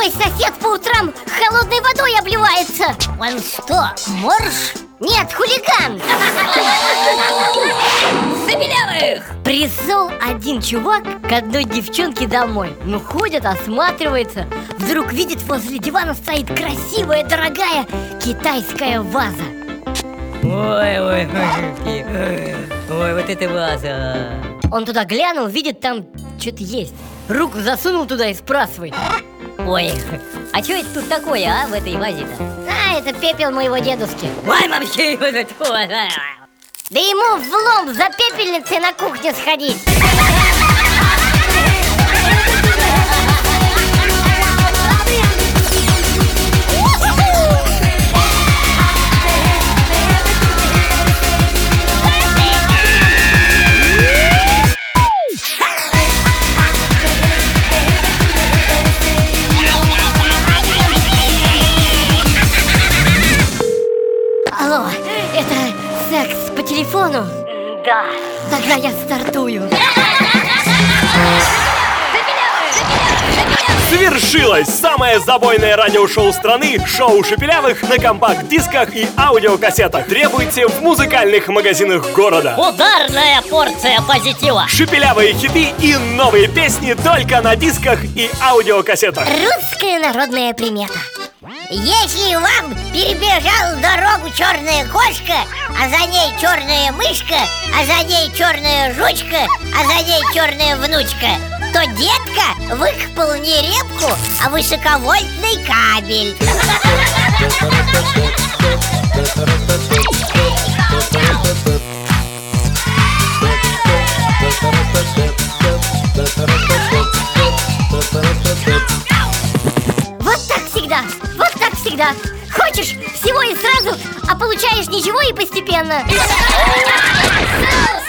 мой сосед по утрам холодной водой обливается. Он что, морж? Нет, хулиган! Забелявых! Пришел один чувак к одной девчонке домой. Ну ходит, осматривается. Вдруг видит возле дивана стоит красивая, дорогая китайская ваза. Ой, ой, ой, ой, ой вот это ваза. Он туда глянул, видит там что-то есть. Руку засунул туда и спрашивает. Ой, а что это тут такое, а, в этой вазе-то? А, это пепел моего дедушки Ой, а. Да ему влом за пепельницей на кухню сходить секс по телефону? Да Тогда я стартую Свершилось! Самое забойное радиошоу страны – шоу Шепелявых на компакт-дисках и аудиокассетах. Требуйте в музыкальных магазинах города. Ударная порция позитива Шепелявые хиты и новые песни только на дисках и аудиокассетах. Русская народная примета Если вам перебежала дорогу черная кошка А за ней черная мышка А за ней черная жучка А за ней черная внучка То детка выкопал не репку, а высоковольтный кабель всегда Хочешь всего и сразу, а получаешь ничего и постепенно